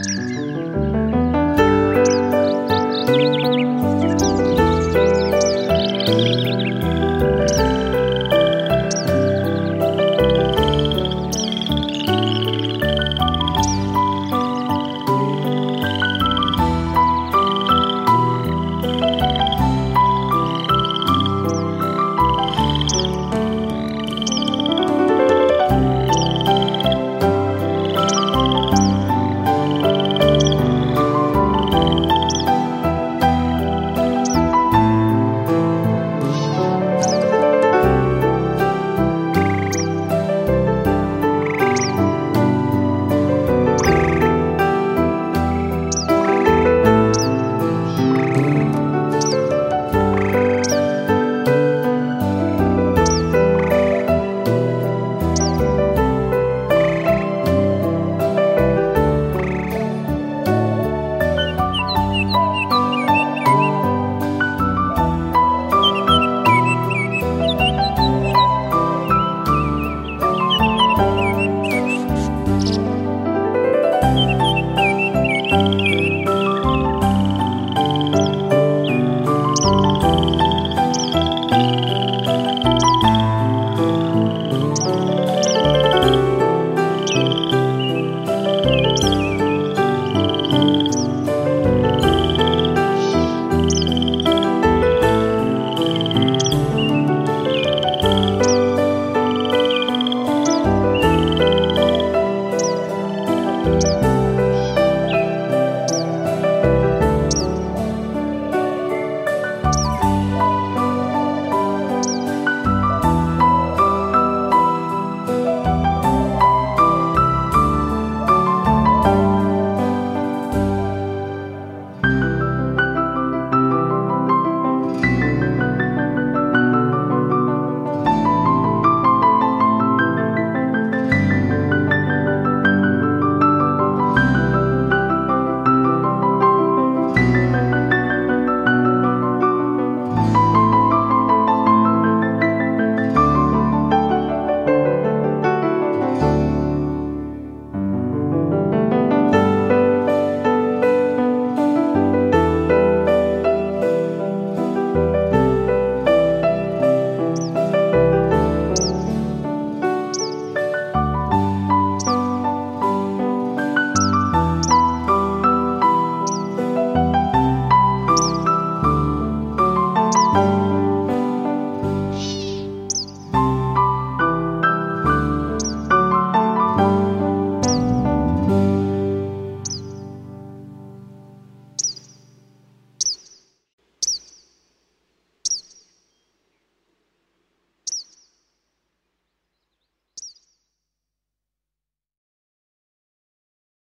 Música